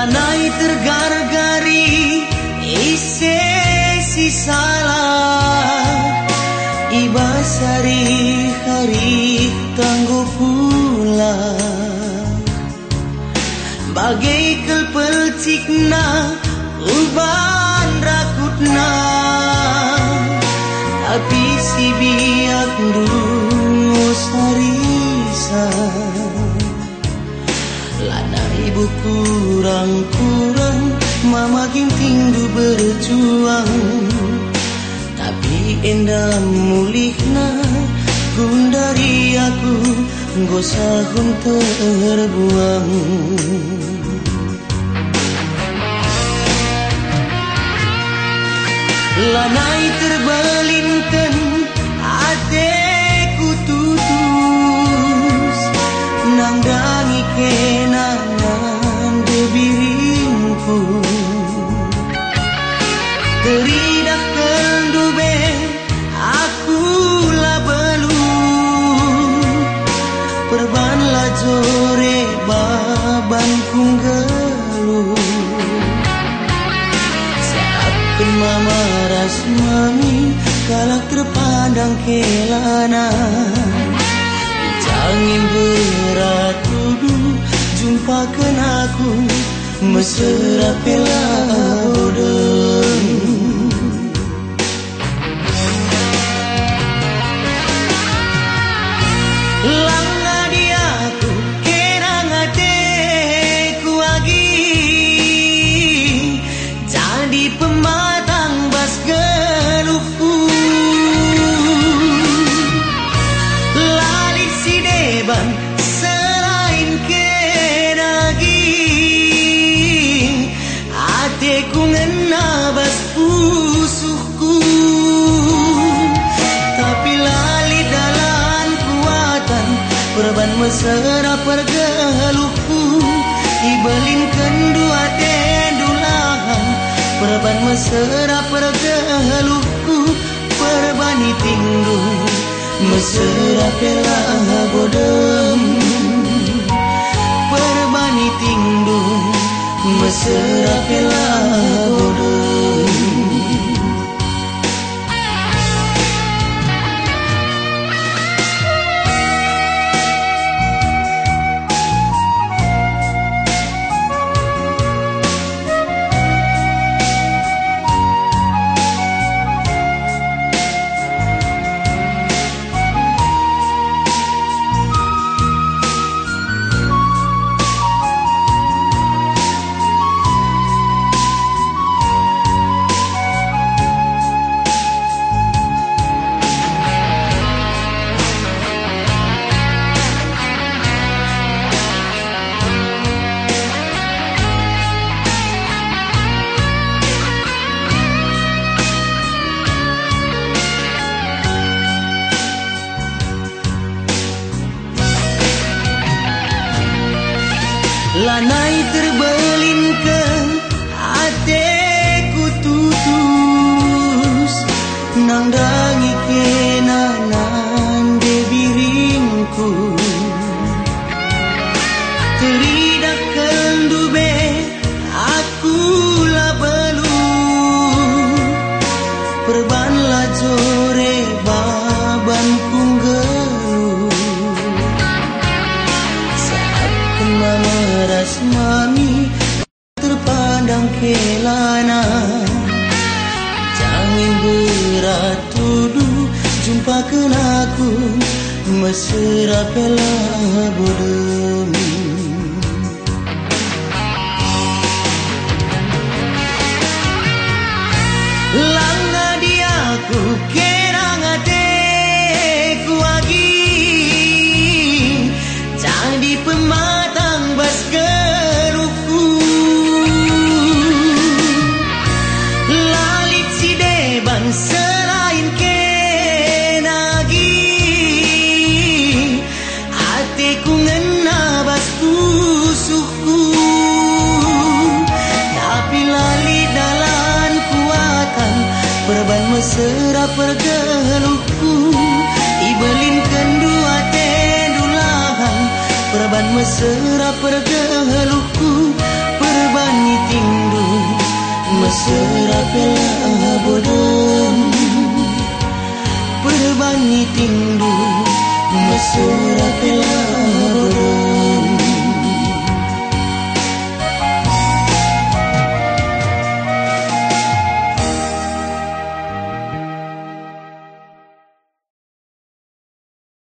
Lanai tergar-gari ise si salah. Ibasari hari tangguh pula. Bagai kelpelcikna uban rakutna. Tapi si biak dulu kurang-kurang mama ginting du berjuang. Tapi endah mulihna gundari aku gosahun terbuang. Lanai terbalinkan ateku tutus nang dangi kenangan perbanlah jore baban kunggalu Saatkan mama rasmami kalak terpandang kelana Jangan berat tuduh jumpakan aku mesra pela Perban mesra pergeluhku Ibelin kendua tendulahan Perban mesra pergeluhku Perbani tinggu Mesra pelah bodem Perbani tingdu Mesra pelah bodem rasmani terpandang kelana Jangan berat tuduh jumpakan aku mesra pela bodem Langa diaku kerang sera pergeluku Ibelin kendua tendulahan Perban mesera pergeluku Perban tindu Mesera pelah bodoh. Perban tindu Mesera pelah